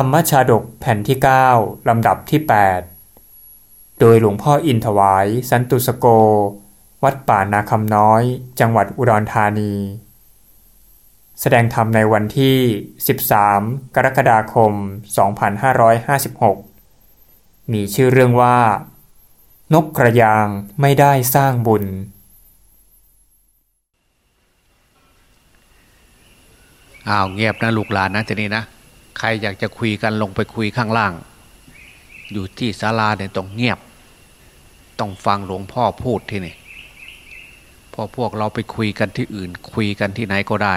รรมชาดกแผ่นที่ 9 ลำดับที่ 8 โดยหลวงพ่ออินถวาย สันตุสโก วัดป่านาคำน้อย จังหวัดอุดรธานี แสดงธรรมในวันที่ 13 กรกฎาคม 2556 มีชื่อเรื่องว่า นกกระยางไม่ได้สร้างบุญอ้าวเงียบนะลูกหลานนะทีนี้นะ ใครอยากจะคุยกันลงไปคุยข้างล่าง อยู่ที่ศาลาเนี่ยต้องเงียบ ต้องฟังหลวงพ่อพูดที่นี่พอพวกเราไปคุยกันที่อื่น คุยกันที่ไหนก็ได้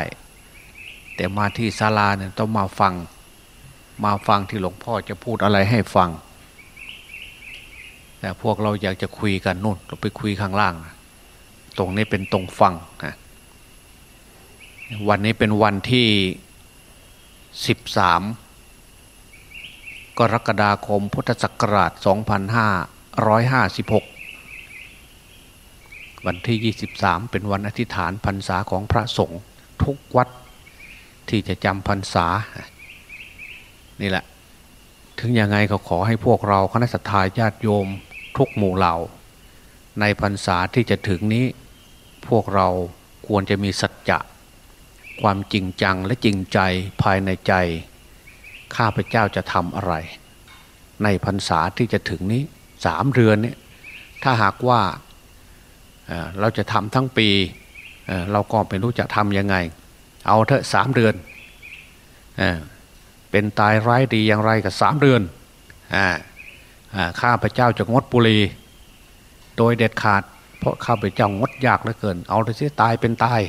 แต่มาที่ศาลาเนี่ยต้องมาฟัง มาฟังที่หลวงพ่อจะพูดอะไรให้ฟัง แต่พวกเราอยากจะคุยกันนู่นเราไปคุยข้างล่าง ตรงนี้เป็นตรงฟังนะวันนี้เป็นวันที่ 13 กรกฎาคมพุทธศักราช 2556 วันที่ 23 เป็นวันอธิษฐานพรรษาของพระสงฆ์ทุกวัดที่จะจำพรรษา นี่แหละ ถึงยังไงก็ขอให้พวกเราคณะสัตยาญาติโยมทุกหมู่เหล่า ในพรรษาที่จะถึงนี้ พวกเราควรจะมีสัจจะ ความจริงจังและจริงใจภายในใจ ข้าพเจ้าจะทำอะไร ในพรรษาที่จะถึงนี้สามเรือนนี่ยถ้าหากว่าเราจะทำทั้งปีเราก็ไม่รู้จะทำยังไง เอาเถอะสามเดือนเเป็นตายร้ายดีอย่างไรกับสามเดือนข้าพเจ้าจะงดบุหรี่โดยเด็ดขาด เพราะข้าพเจ้างดยากเหลือเกิน เอาเถอะสิตายเป็นตาย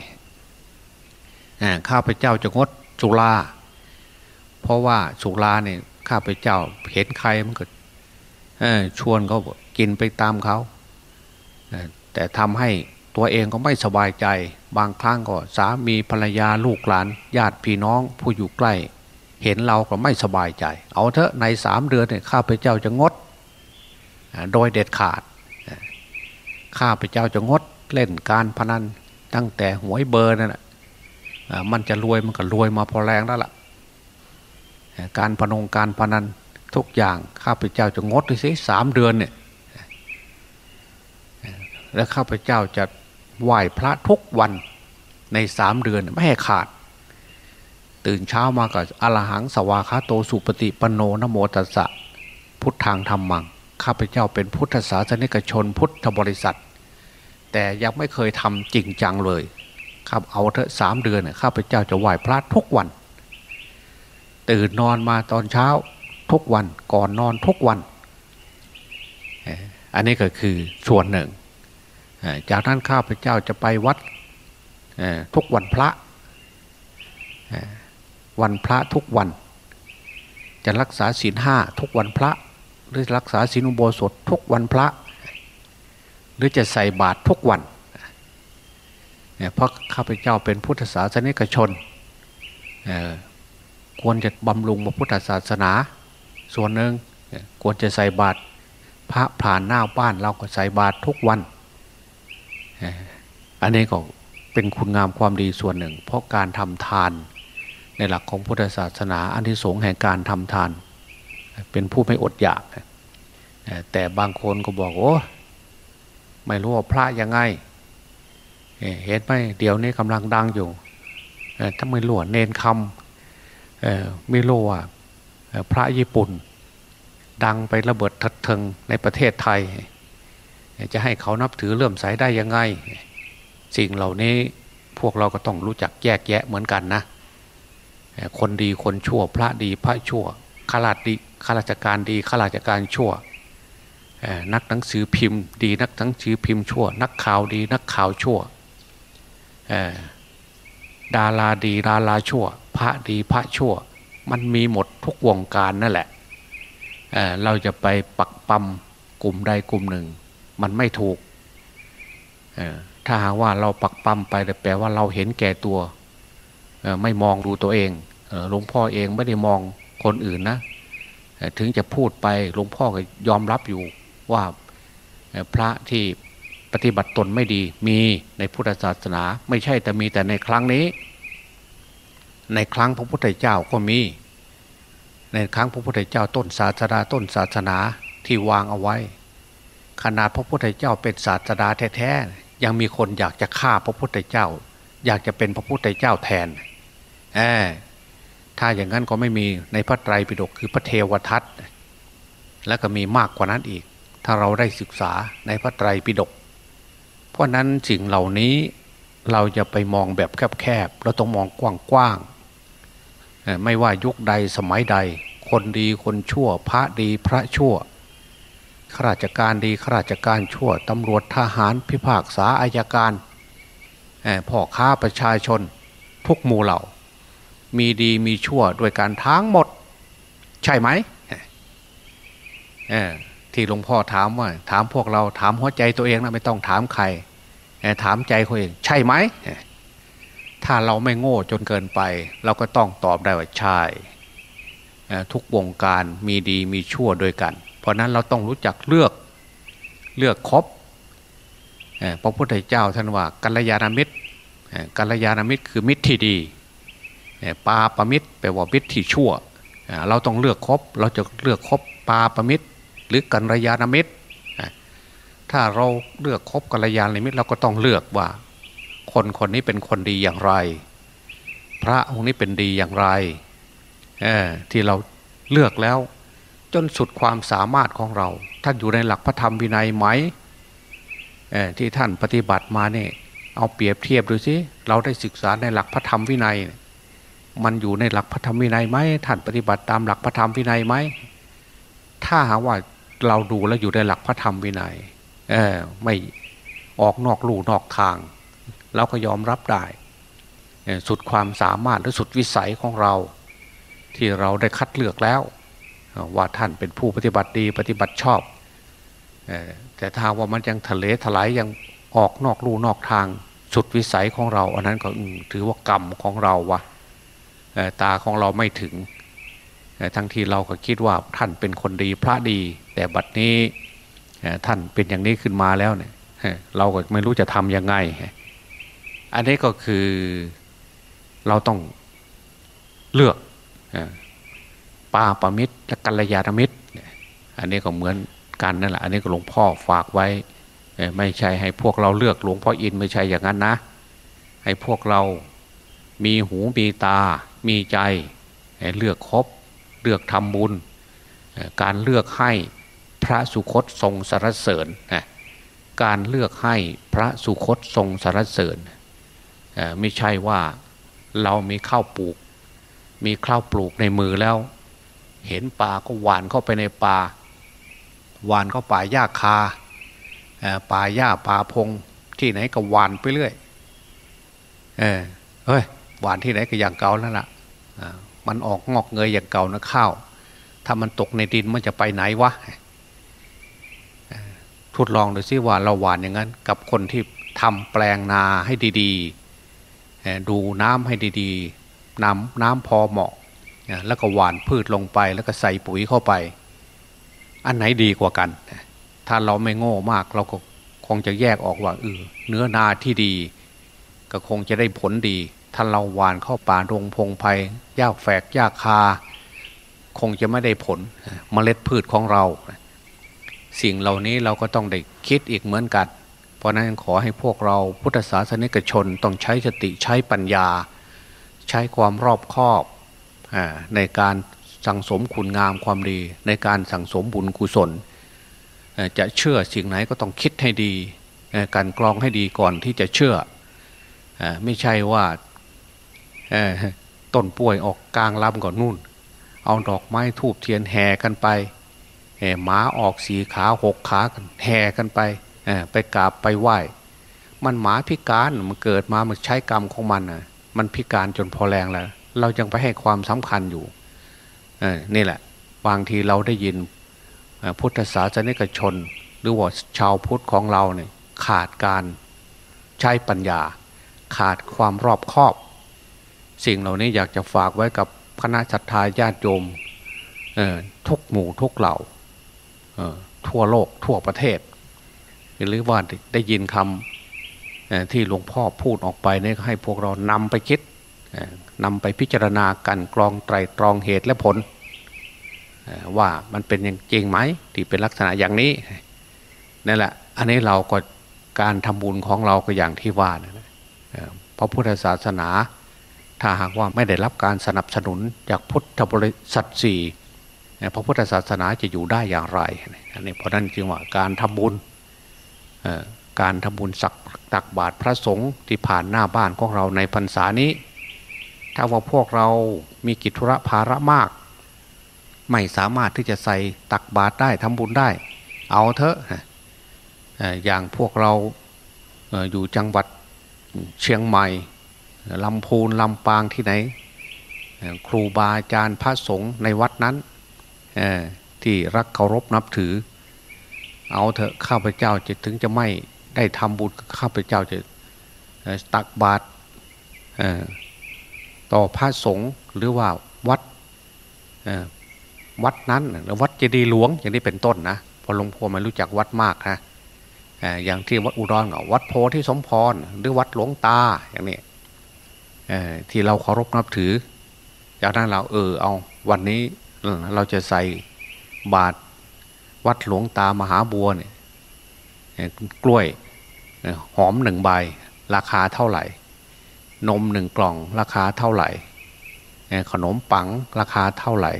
ข้าพเจ้าจะงดสุราเพราะว่าสุราเนี่ยข้าพเจ้าเห็นใครมันก็ชวนเขากินไปตามเขาแต่ทำให้ตัวเองก็ไม่สบายใจ บางครั้งก็สามีภรรยาลูกหลาน ญาติพี่น้องผู้อยู่ใกล้ เห็นเราก็ไม่สบายใจ เอาเถอะในสามเดือนเนี่ยข้าพเจ้าจะงด โดยเด็ดขาดข้าพเจ้าจะงดเล่นการพนันตั้งแต่หวยเบอร์นั่นแหะ มันจะรวยมันก็รวยมาพอแรงแล้วล่ะ การพนงการพนันทุกอย่างข้าพเจ้าจะงดดูสิสามเดือนเนี่ยแล้วข้าพเจ้าจะไหว้พระทุกวันในสามเดือนไม่ให้ขาด ตื่นเช้ามาก็อรหังสวาคาโตสุปฏิปโนนโมตัสสะพุทธังธรรมัง ข้าพเจ้าเป็นพุทธศาสนิกชนพุทธบริษัท แต่ยังไม่เคยทำจริงจังเลย ครับเอาเถอะสามเดือนข้าพเจ้าจะไหว้พระทุกวัน ตื่นนอนมาตอนเช้าทุกวันก่อนนอนทุกวัน อันนี้ก็คือส่วนหนึ่ง จากนั้นข้าพเจ้าจะไปวัดทุกวันพระ วันพระทุกวัน จะรักษาศีลห้าทุกวันพระ หรือรักษาศีลอุโบสถทุกวันพระ หรือจะใส่บาตรทุกวัน เพราะข้าพเจ้าเป็นพุทธศาสนิกชน ควรจะบำรุงพระพุทธศาสนา ส่วนหนึ่งควรจะใส่บาตรพระผ่านหน้าบ้านเราก็ใส่บาตรทุกวัน อันนี้ก็เป็นคุณงามความดีส่วนหนึ่ง เพราะการทำทานในหลักของพุทธศาสนา อันที่สงแห่งการทำทาน เป็นผู้ไม่อดอยาก แต่บางคนก็บอกโอ้ไม่รู้ว่าพระยังไง เห็นไหมเดี๋ยวนี้กำลังดังอยู่ถ้าไม่รู้เนนคำไม่รู้ว่าพระญี่ปุ่น ดังไประเบิดทัดเทิงในประเทศไทย จะให้เขานับถือเลื่อมใสได้ยังไง สิ่งเหล่านี้พวกเราก็ต้องรู้จักแยกแยะเหมือนกันนะ คนดีคนชั่ว พระดีพระชั่วข้าราชดีข้าราชการดีข้าราชการชั่วนักหนังสือพิมพ์ ดีนักหนังสือพิมพ์ชั่ว นักข่าวดีนักข่าวชั่ว ดาราดีดาราชั่ว พระดีพระชั่ว มันมีหมดทุกวงการนั่นแหละเเราจะไปปักปั๊มกลุ่มใดกลุ่มหนึ่ง มันไม่ถูก ถ้าหากว่าเราปักปั๊มไปแต่แปลว่าเราเห็นแก่ตัว ไม่มองดูตัวเองหลวงพ่อเองไม่ได้มองคนอื่นนะ ถึงจะพูดไปหลวงพ่อก็ยอมรับอยู่ว่าพระที่ ปฏิบัติตนไม่ดีมีในพุทธศาสนา ไม่ใช่แต่มีแต่ในครั้งนี้ ในครั้งพระพุทธเจ้าก็มี ในครั้งพระพุทธเจ้าต้นศาสนาต้นศาสนาที่วางเอาไว้ ขนาดพระพุทธเจ้าเป็นศาสดาแท้ๆยังมีคนอยากจะฆ่าพระพุทธเจ้า อยากจะเป็นพระพุทธเจ้าแทนแอถ้าอย่างนั้นก็ไม่มีในพระไตรปิฎกคือพระเทวทัตแล้วก็มีมากกว่านั้นอีก ถ้าเราได้ศึกษาในพระไตรปิฎก เพราะนั้นสิ่งเหล่านี้เราจะไปมองแบบแคบๆ เราต้องมองกว้างๆ ไม่ว่ายุคใดสมัยใด คนดีคนชั่ว พระดีพระชั่วข้าราชการดีข้าราชการชั่วตำรวจทหารพิพากษาอายการพ่อค้าประชาชนทุกหมู่เหล่า มีดีมีชั่วด้วยการทั้งหมด ใช่ไหม ที่หลวงพ่อถามว่า ถามพวกเราถามหัวใจตัวเองนะไม่ต้องถามใคร ถามใจเขาเอง ใช่ไหม ถ้าเราไม่โง่จนเกินไป เราก็ต้องตอบได้ว่าใช่ทุกวงการมีดีมีชั่วด้วยกัน เพราะนั้นเราต้องรู้จักเลือกเลือกครบพระพุทธเจ้าท่านว่ากัลยาณมิตรกัลยาณมิตรคือมิตรที่ดีปาปมิตรแปลว่ามิตรที่ชั่ว เราต้องเลือกครบเราจะเลือกครบปาปมิตร หรือกัลยาณมิตร ถ้าเราเลือกคบกัลยาณมิตรเราก็ต้องเลือกว่า คนคนนี้เป็นคนดีอย่างไร พระองค์นี้เป็นดีอย่างไรที่เราเลือกแล้ว จนสุดความสามารถของเรา ท่านอยู่ในหลักพระธรรมวินัยไหมที่ท่านปฏิบัติมาเนี่ยเอาเปรียบเทียบดูสิเราได้ศึกษาในหลักพระธรรมวินัย มันอยู่ในหลักพระธรรมวินัยไหมท่านปฏิบัติตามหลักพระธรรมวินัยไหมถ้าหาว่า เราดูแล้วอยู่ในหลักพระธรรมวินัยเออไม่ออกนอกลู่นอกทางเราก็ยอมรับได้ สุดความสามารถหรือสุดวิสัยของเรา ที่เราได้คัดเลือกแล้ว ว่าท่านเป็นผู้ปฏิบัติดีปฏิบัติชอบ แต่ถ้าว่ามันยังทะเลถลายยังออกนอกลู่นอกทาง สุดวิสัยของเรา อันนั้นก็ถือว่ากรรมของเราวะตาของเราไม่ถึงทั้งที่เราก็คิดว่าท่านเป็นคนดีพระดี แต่บัดนี้ท่านเป็นอย่างนี้ขึ้นมาแล้วเนี่ยเราก็ไม่รู้จะทำยังไง อันนี้ก็คือเราต้องเลือกปาปมิตรและกัลยาณมิตร อันนี้ก็เหมือนกันนั่นแหละอันนี้ก็หลวงพ่อฝากไว้ ไม่ใช่ให้พวกเราเลือกหลวงพ่ออินไม่ใช่อย่างนั้นนะ ให้พวกเรามีหูมีตา มีใจเลือกครบเลือกทำบุญ การเลือกให้ พระสุคตทรงสรรเสริญนะการเลือกให้พระสุคตทรงสรรเสริญไม่ใช่ว่าเรามีข้าวปลูก มีข้าวปลูกในมือแล้ว เห็นป่าก็หวานเข้าไปในป่าหวานเข้าป่าหญ้าคาป่าหญ้าป่าพง ที่ไหนก็หวานไปเรื่อยเออเฮ้ยหวานที่ไหนก็อย่างเก่าแล้วล่ะมันออกงอกเงยอย่างเก่านะข้าว ถ้ามันตกในดินมันจะไปไหนวะ ทดลองดูซิว่าเราหวานอย่างนั้น กับคนที่ทำแปลงนาให้ดีๆ ดูน้ำให้ดีๆ น้ำน้ำพอเหมาะ แล้วก็หวานพืชลงไป แล้วก็ใส่ปุ๋ยเข้าไป อันไหนดีกว่ากัน ถ้าเราไม่โง่มากเราก็คงจะแยกออกว่าเออเนื้อนาที่ดี ก็คงจะได้ผลดี ถ้าเราหวานเข้าป่าดงพงไพ่ยากแฝกยากคา คงจะไม่ได้ผลเมล็ดพืชของเรา สิ่งเหล่านี้เราก็ต้องได้คิดอีกเหมือนกัน เพราะนั้นขอให้พวกเราพุทธศาสนิกชนต้องใช้สติใช้ปัญญา ใช้ความรอบคอบในการสั่งสมคุณงามความดี ในการสั่งสมบุญกุศล จะเชื่อสิ่งไหนก็ต้องคิดให้ดีการกรองให้ดีก่อนที่จะเชื่อ ไม่ใช่ว่าต้นป่วยออกกลางลำก่อนนู่น เอาดอกไม้ทูบเทียนแห่กันไป หมาออกสีขาหกขากันแห่กันไปไปกราบไปไหว้ มันหมาพิการมันเกิดมามันใช้กรรมของมันมันพิการจนพอแรงแล้ว เรายังไปให้ความสำคัญอยู่นี่แหละ บางทีเราได้ยินพุทธศาสนิกชน หรือว่าชาวพุทธของเราเนี่ยขาดการใช้ปัญญา ขาดความรอบคอบ สิ่งเหล่านี้อยากจะฝากไว้กับคณะชัตยาญาติโยมทุกหมู่ทุกเหล่า ทั่วโลกทั่วประเทศ หรือว่าได้ยินคำที่หลวงพ่อพูดออกไปนี่ให้พวกเรานำไปคิดนำไปพิจารณากันกรองไตรตรองเหตุและผล ว่ามันเป็นอย่างจริงไหมที่เป็นลักษณะอย่างนี้นั่นแหละอันนี้เราก็การทำบุญของเราก็อย่างที่ว่านะพระพุทธศาสนา ถ้าหากว่าไม่ได้รับการสนับสนุนจากพุทธบริษัทสี่ พระพุทธศาสนาจะอยู่ได้อย่างไรอันนี้เพราะนั้นจึงว่าการทำบุญการทำบุญสักตักบาตรพระสงฆ์ที่ผ่านหน้าบ้านของเราในพรรษานี้ ถ้าว่าพวกเรามีกิจธุระภาระมาก ไม่สามารถที่จะใส่ตักบาตรได้ทำบุญได้ เอาเถอะอย่างพวกเราอยู่จังหวัดเชียงใหม่ลำพูนลำปางที่ไหน ครูบาอาจารย์พระสงฆ์ในวัดนั้น ที่รักเคารพนับถือ เอาเถอะข้าพเจ้าจะถึงจะไม่ได้ทำบุญข้าพเจ้าจะตักบาตรต่อพระสงฆ์หรือว่าวัดวัดนั้นหรือวัดเจดีย์หลวงอย่างนี้เป็นต้นนะพอหลวงพ่อไม่รู้จักวัดมากนะอย่างที่วัดอุดรวัดโพธิสมพรหรือวัดหลวงตาอย่างนี้ที่เราเคารพนับถือ จากนั้นเราเออเอาวันนี้ เราจะใส่บาตรวัดหลวงตามหาบัวเนี่ยกล้วยหอมหนึ่งใบราคาเท่าไหร่ นมหนึ่งกล่องราคาเท่าไหร่ ขนมปังราคาเท่าไหร่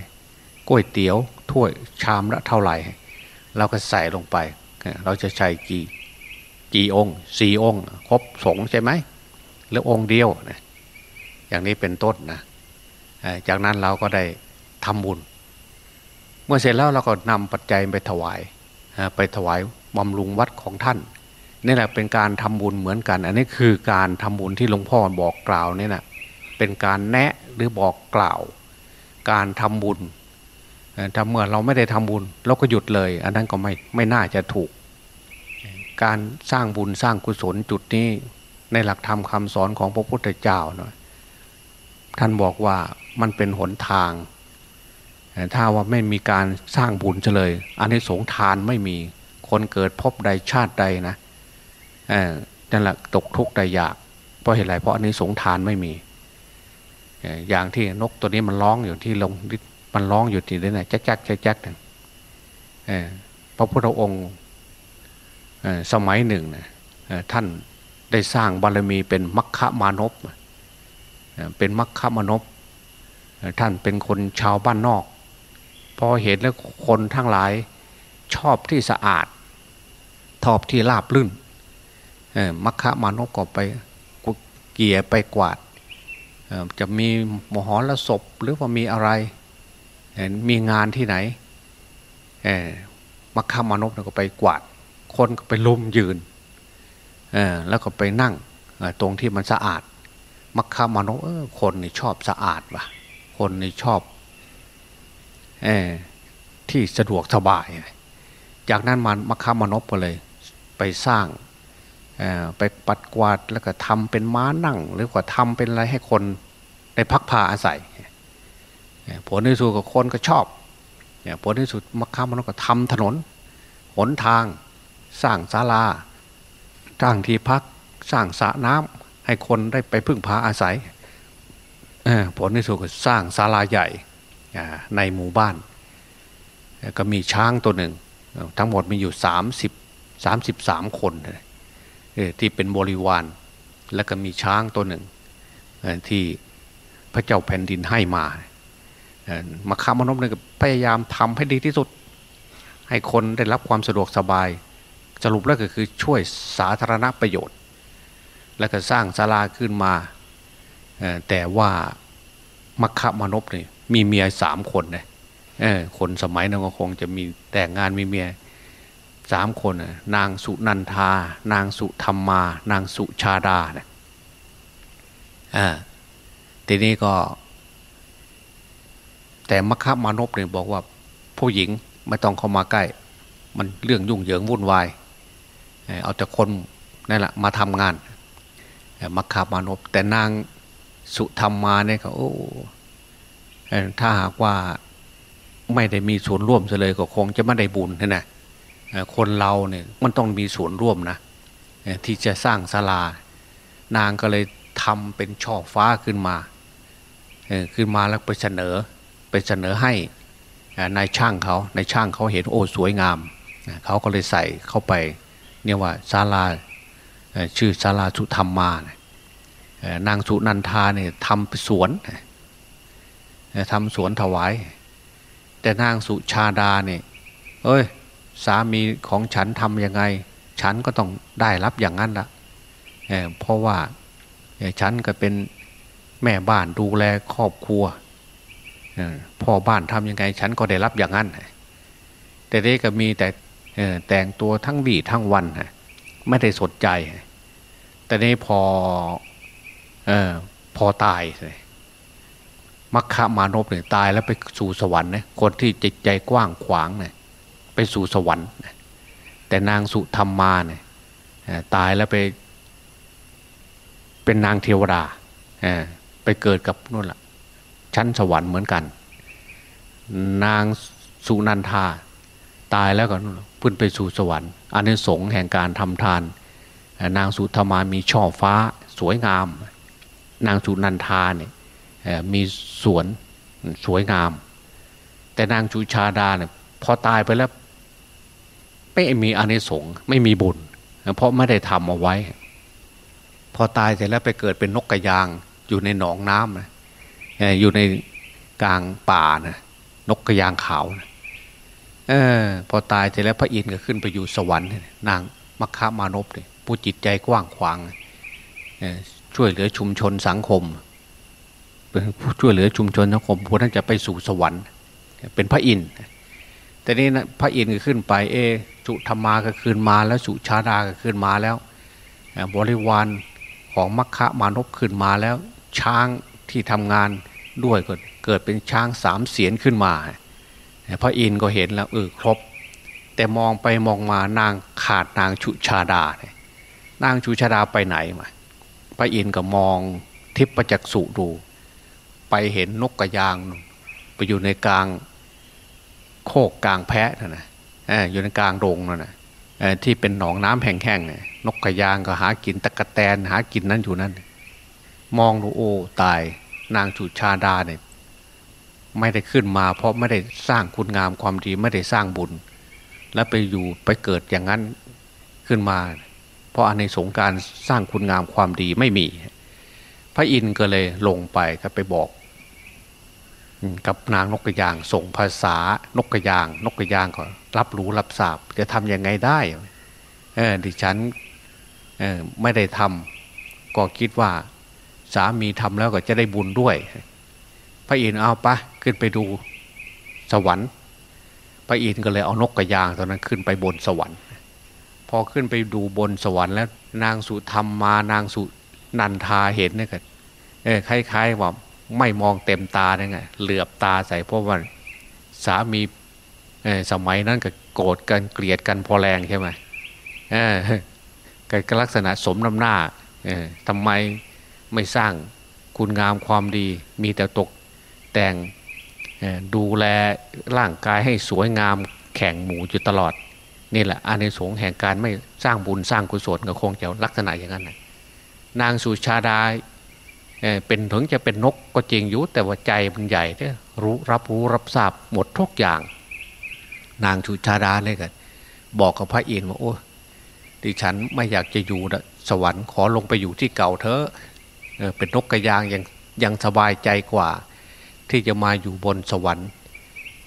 ก๋วยเตี๋ยวถ้วยชามละเท่าไหร่ เราก็ใส่ลงไป เราจะใส่กี่กี่องค์สี่องค์ครบสงใช่ไหมหรือองค์เดียวนะอย่างนี้เป็นต้นนะจากนั้นเราก็ได้ทำบุญ เมื่อเสร็จแล้วเราก็นำปัจจัยไปถวายไปถวายบำรุงวัดของท่านนี่แหละเป็นการทำบุญเหมือนกัน อันนี้คือการทำบุญที่หลวงพ่อบอกกล่าวนี่นะเป็นการแนะหรือบอกกล่าว การทำบุญถ้าเมื่อเราไม่ได้ทำบุญเราก็หยุดเลย อันนั้นก็ไม่ไม่น่าจะถูก การสร้างบุญสร้างกุศลจุดนี้ในหลักธรรมคาสอนของพระพุทธเจ้าเนาะท่านบอกว่ามันเป็นหนทาง ถ้าว่าไม่มีการสร้างบุญเลยอันนี้สงทานไม่มีคนเกิดพบใดชาติใดนะนั่นแหละตกทุกข์ได้ยาก เพราะเหตุไรเพราะอันนี้สงทานไม่มี อย่างที่นกตัวนี้มันร้องอยู่ที่ลงมันร้องอยู่ที่นั่นแจ๊กแจ๊กแจ๊กจ๊กพระพุทธองค์สมัยหนึ่งนะท่านได้สร้างบารมีเป็นมัคคะมานพเป็นมัคคะมานพท่านเป็นคนชาวบ้านนอก อเห็นแล้วคนทั้งหลายชอบที่สะอาดทอบที่ราบลื่นมัคคะมานพก็ไปเกี่ยไปกวาดจะมีมหรสพหรือว่ามีอะไร มีงานที่ไหนมัคคะมานพก็ไปกวาด คนก็ไปลุมยืนแล้วก็ไปนั่งตรงที่มันสะอาด มัคคะมานพคนนี่ชอบสะอาดว่ะ คนนี่ชอบ ที่สะดวกสบาย จากนั้นมันมัคคะมนพก็เลย ไปสร้างไปปัดกวาดแล้วก็ทำเป็นม้านั่ง หรือว่าทำเป็นอะไรให้คนได้พักพาอาศัย ผลที่สุดกับคนก็ชอบผลที่สุดมัคคามนก็ทำถนน หนทาง สร้างศาลาสร้างที่พักสร้างสระน้ำให้คนได้ไปพึ่งพาอาศัยผลที่สุดก็สร้างศาลาใหญ่ ในหมู่บ้าน ก็มีช้างตัวหนึ่ง ทั้งหมดมีอยู่สามสิบสามคนที่เป็นบริวาร แล้วก็มีช้างตัวหนึ่ง ที่พระเจ้าแผ่นดินให้มามาคามนพเนี่ยพยายามทำให้ดีที่สุด ให้คนได้รับความสะดวกสบาย สรุปแล้วก็คือช่วยสาธารณประโยชน์ แล้วก็สร้างศาลาขึ้นมาแต่ว่ามัคคมนพเนี่ย มีเมียสามคนเลยคนสมัยนั้นก็คงจะมีแต่งงานมีเมียสามคนนะนางสุนันทา นางสุธรรมา นางสุชาดาเนี่ยทีนี้ก็ แต่มคมานพเนี่ยบอกว่า ผู้หญิงไม่ต้องเข้ามาใกล้ มันเรื่องยุ่งเหยิงวุ่นวายเอาแต่คนนั่นแหละมาทำงานมคามานพแต่นางสุธรรมาเนี่ยเขาโอ้ ถ้าหากว่าไม่ได้มีส่วนร่วมเลยก็คงจะไม่ได้บุญนะคนเราเนี่ยมันต้องมีส่วนร่วมนะที่จะสร้างศาลานางก็เลยทำเป็นช่อฟ้าขึ้นมาขึ้นมาแล้วไปเสนอไปเสนอให้นายช่างเขานายช่างเขาเห็นโอ้สวยงามเขาก็เลยใส่เข้าไปเนี่ยว่าศาลาชื่อศาลาสุธรรมมานางสุนันทาเนี่ยทำสวน ทำสวนถวาย แต่นางสุชาดาเนี่ยเอ้ย สามีของฉันทำยังไง ฉันก็ต้องได้รับอย่างนั้นละเเพราะว่าฉันก็เป็นแม่บ้านดูแลครอบครัวพ่อบ้านทำยังไง ฉันก็ได้รับอย่างนั้นแต่เด็กก็มีแต่แต่งตัวทั้งวีทั้งวันไม่ได้สนใจ แต่นี้พออพอตายเลย มัคคะมานพเนี่ยตายแล้วไปสู่สวรรค์นะคนที่จิตใจกว้างขวางเนี่ยไปสู่สวรรค์ แต่นางสุธรรมมาเนี่ยตายแล้วไป เป็นนางเทวดาไปเกิดกับนู่นละชั้นสวรรค์เหมือนกัน นางสุนันทา ตายแล้วก็พึ่นไปสู่สวรรค์อันนี้สงแห่งการทำทาน นางสุธรรมามีช่อฟ้าสวยงาม นางสุนันทาเนี่ย มีสวนสวยงาม แต่นางจุชาดาเนี่ยพอตายไปแล้วไม่มีอานิสงส์ไม่มีบุญ เพราะไม่ได้ทำเอาไว้ พอตายเสร็จแล้วไปเกิดเป็นนกกระยางอยู่ในหนองน้ำนะอยู่ในกลางป่านะนกกระยางขาวนะออพอตายเสร็จแล้วพระอินทร์ก็ขึ้นไปอยู่สวรรค์นางมัคคามานพเนี่ยผู้จิตใจกว้างขวางช่วยเหลือชุมชนสังคม ช่วยเหลือชุมชนสังคมผู้นั้นจะไปสู่สวรรค์ เป็นพระอินทร์แต่นี้นะพระอินทร์ก็ขึ้นไปเอสุธรรมาก็คืนมาแล้วสุชาดาก็คืนมาแล้ว บริวารของมัคคะมานพขึ้นมาแล้ว ช้างที่ทำงานด้วยก็เกิดเป็นช้างสามเสียนขึ้นมา พระอินทร์ก็เห็นแล้วเออครบ แต่มองไปมองมานางขาดนางชุชาดา นางชุชาดาไปไหนมาพระอินทร์ก็มองทิพประจักษุดู ไปเห็นนกกระยาง ไปอยู่ในกลางโคกกลางแพะนะอยู่ในกลางโรงนั่นนะที่เป็นหนองน้ำแห้งๆนกกระยางก็หากินตะกะแตนหากินนั้นอยู่นั่นมองดูโอ้ตายนางจุชาดาเนี่ยไม่ได้ขึ้นมา เพราะไม่ได้สร้างคุณงามความดีไม่ได้สร้างบุญ แล้วไปอยู่ไปเกิดอย่างนั้นขึ้นมา เพราะในสงการสร้างคุณงามความดีไม่มี พระอินทร์ก็เลยลงไปก็ไปบอก กับนางนกกระยาง ส่งภาษานกกระยาง นกกระยางก็รับรู้รับทราบจะทำยังไงได้เออดิฉันเออไม่ได้ทำก็คิดว่า สามีทำแล้วก็จะได้บุญด้วย พระอินทร์เอาปะขึ้นไปดูสวรรค์ พระอินทร์ก็เลยเอานกกระยางตอนนั้นขึ้นไปบนสวรรค์ พอขึ้นไปดูบนสวรรค์แล้ว นางสุธรรมมานางสุนันทาเห็นเนี่ยก็เออคล้ายๆว่า ไม่มองเต็มตาเนี่ยไงเหลือบตาใส่เพราะว่าสามีสมัยนั้นก็โกรธกันเกลียดกันพอแรงใช่ไหมก็ลักษณะสมน้ำหน้าทำไมไม่สร้างคุณงามความดี มีแต่ตกแต่งดูแลร่างกายให้สวยงามแข่งหมูอยู่ตลอด นี่แหละอานิสงส์แห่งการไม่สร้างบุญสร้างกุศลก็คงจะลักษณะอย่างนั้นนะนางสุชาดา เป็นถึงจะเป็นนกก็จริงอยู่แต่ว่าใจมันใหญ่เนี่ยรู้รับรู้รับทราบหมดทุกอย่าง นางชุชาดาเลยกันบอกกับพระอินทร์ว่าโอ้ดิฉันไม่อยากจะอยู่สวรรค์ขอลงไปอยู่ที่เก่าเถอะเป็นนกกระยางยังยังสบายใจกว่า ที่จะมาอยู่บนสวรรค์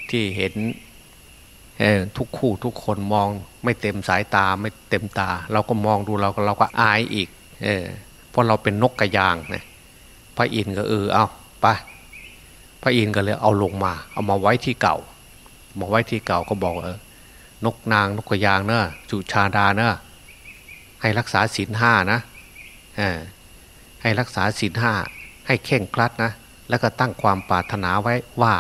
ที่เห็นทุกคู่ทุกคนมองไม่เต็มสายตาไม่เต็มตา เราก็มองดูเราก็เราก็อายอีกเเพราะเราเป็นนกกระยางนะ พระอินทร์ก็เออเอาไปพระอินทร์ก็เลยเอาลงมา เอามาไว้ที่เก่ามาไว้ที่เก่าก็บอกเออนกนางนกกระยางเนอะจุชาดาเนอะให้รักษาศีลห้านะให้รักษาศีลห้าให้เข่งครัดนะ แล้วก็ตั้งความปรารถนาไว้ว่า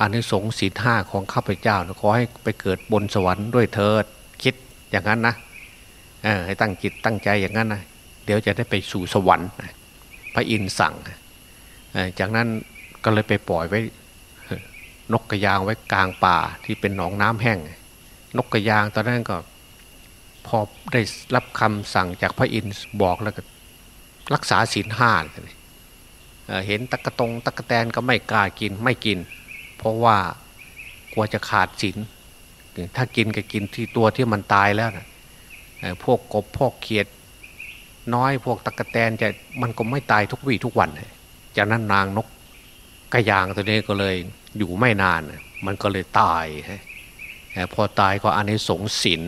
อานิสงส์ศีลห้าของข้าพเจ้าขอให้ไปเกิดบนสวรรค์ด้วยเถิดคิดอย่างนั้นนะให้ตั้งจิตตั้งใจอย่างนั้นนะเดี๋ยวจะได้ไปสู่สวรรค์ พระอินทร์สั่ง จากนั้นก็เลยไปปล่อยไว้ นกกระยางไว้กลางป่าที่เป็นหนองน้ำแห้ง นกกระยางตอนนั้นก็พอได้รับคำสั่งจากพระอินทร์บอกแล้วก็รักษาศีลห้าเลยเห็นตะกะตงตะกะแตนก็ไม่กล้ากินไม่กิน เพราะว่ากลัวจะขาดศีลถ้ากินก็กินที่ตัวที่มันตายแล้วนะพวกกบพวกเขียด น้อยพวกตะกะแตนจะมันก็ไม่ตายทุกวี่ทุกวันจากนั้นนางนกกระยางตัวนี้ก็เลยอยู่ไม่นาน มันก็เลยตายพอตายก็อันนี้สงสิน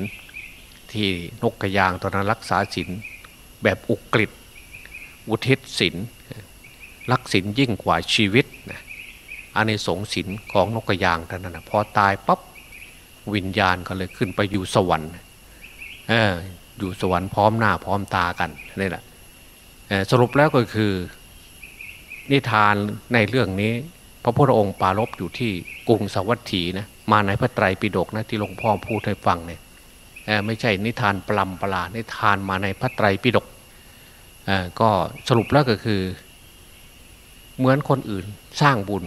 ที่นกกระยางตัวนั้นรักษาศีลแบบอุกฤษอุทิศศีลรักศีลยิ่งกว่าชีวิตนะอันนี้สงศีลของนกกระยางท่านนั้นพอตายปั๊บวิญญาณก็เลยขึ้นไปอยู่สวรรค์ อยู่สวรรค์พร้อมหน้าพร้อมตากันนี่แหละสรุปแล้วก็คือ นิทานในเรื่องนี้ พระพุทธองค์ปารบอยู่ที่กรุงสวัสดีนะมาในพระไตรปิฎกนะที่หลวงพ่อพูดให้ฟังเนี่ยไม่ใช่นิทานปลำปลานิทานมาในพระไตรปิฎกก็สรุปแล้วก็คือ เหมือนคนอื่นสร้างบุญ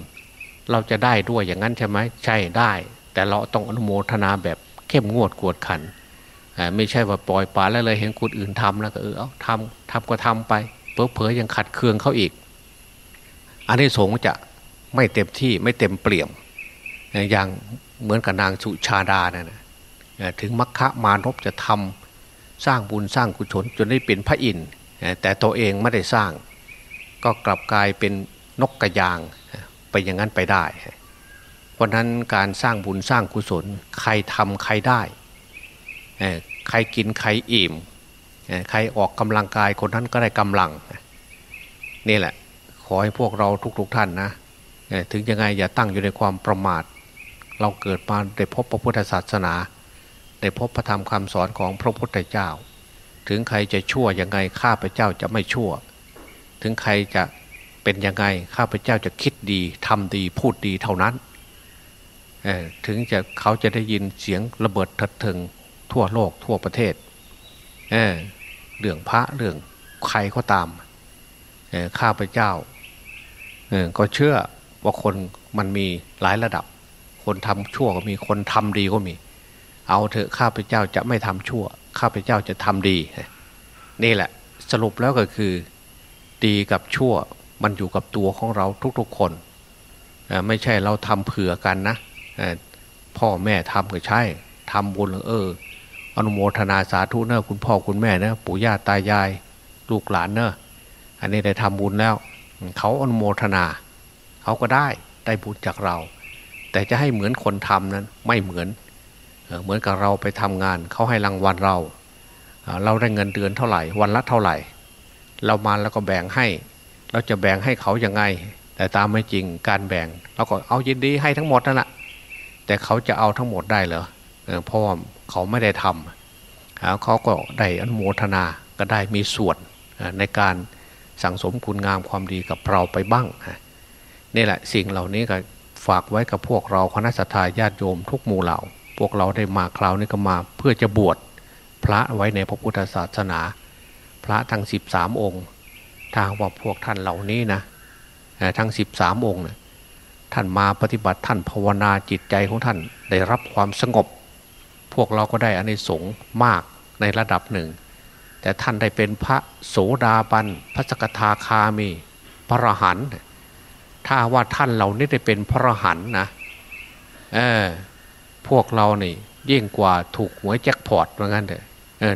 เราจะได้ด้วยอย่างนั้นใช่ไหมใช่ได้ แต่เราต้องอนุโมทนาแบบเข้มงวดกวดขัน ไม่ใช่ว่าปล่อยปละแล้วเลยเห็นคนอื่นทำแล้วก็เออเอาทำทำก็ทำไปเพอเพอยังขัดเคืองเขาอีก อันนี้สงจะไม่เต็มที่ไม่เต็มเปี่ยมอย่างเหมือนกับนางสุชาดานะ่ะถึงมัคคะมานพจะทำสร้างบุญสร้างกุศลจนได้เป็นพระอินทร์แต่ตัวเองไม่ได้สร้าง ก็กลับกลายเป็นนกกระยางไปอย่างนั้นไปได้ เพราะนั้นการสร้างบุญสร้างกุศลใครทำใครได้ ใครกินใครอิ่มใครออกกำลังกายคนนั้นก็ได้กำลัง นี่แหละ ขอให้พวกเราทุกๆทท่านนะถึงยังไงอย่าตั้งอยู่ในความประมาท เราเกิดมาได้พบพระพุทธศาสนาได้พบพระธรรมคำสอนของพระพุทธเจ้า ถึงใครจะชั่วยังไงข้าพเจ้าจะไม่ชั่ว ถึงใครจะเป็นยังไงข้าพเจ้าจะคิดดีทำดีพูดดีเท่านั้นถึงจะเขาจะได้ยินเสียงระเบิดทัดถึง ทั่วโลกทั่วประเทศเเรื่องพระเรื่องใครก็ตามข้าพเจ้าก็เชื่อว่าคนมันมีหลายระดับ คนทำชั่วก็มีคนทำดีก็มี เอาเถอะข้าพเจ้าจะไม่ทำชั่ว ข้าพเจ้าจะทำดี นี่แหละสรุปแล้วก็คือ ดีกับชั่วมันอยู่กับตัวของเราทุกๆคน ไม่ใช่เราทำเผื่อกันนะพ่อแม่ทำก็ใช่ทำบุญเออ อนุโมทนาสาธุเนอะคุณพ่อคุณแม่เนอะปู่ย่าตายาย ลูกหลานเนอะอันนี้ได้ทำบุญแล้ว เขาอนุโมทนา เขาก็ได้ได้บุญจากเรา แต่จะให้เหมือนคนทำนั้นไม่เหมือนเหมือนกับเราไปทำงาน เขาให้รางวัลเรา เราได้เงินเดือนเท่าไหร่ วันละเท่าไหร่ เรามาแล้วก็แบ่งให้ เราจะแบ่งให้เขาอย่างไง แต่ตามไม่จริงการแบ่งเราก็เอายินดีให้ทั้งหมดนั่นแหละแต่เขาจะเอาทั้งหมดได้เหรอเพราะว่า เขาไม่ได้ทำเขาก็ได้อนุโมทนาก็ได้มีส่วนในการสั่งสมคุณงามความดีกับเราไปบ้างนี่แหละสิ่งเหล่านี้ก็ฝากไว้กับพวกเราคณะสัตยาญาติโยมทุกหมู่เหล่า พวกเราได้มาคราวนี้ก็มาเพื่อจะบวชพระไว้ในพระพุทธศาสนา พระทั้งสิบสามองค์ถ้าว่าพวกท่านเหล่านี้นะทั้งสิบสามองค์นะท่านมาปฏิบัติท่านภาวนาจิตใจของท่านได้รับความสงบ พวกเราก็ได้อานิสงส์มากในระดับหนึ่ง แต่ท่านได้เป็นพระโสดาบัน พระสกทาคามี พระรหันต์ถ้าว่าท่านเหล่านี้ได้เป็นพระรหันต์นะเออพวกเราเนี่ยิ่งกว่าถูกหวยแจ็คพอตเหมือนกันเถอะ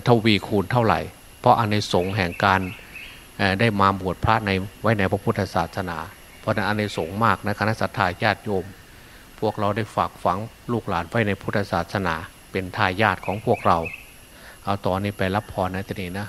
เทวีคูณเท่าไหร่ เพราะอันในสงแห่งการได้มาบวชพระในไว้ในพระพุทธศาสนา เพราะนั้นอันในสงมากนะคณะสัตยาญาติโยม พวกเราได้ฝากฝังลูกหลานไว้ในพุทธศาสนา เป็นทายาทของพวกเรา เอาตอนนี้ไปรับพรนะทีนี้นะ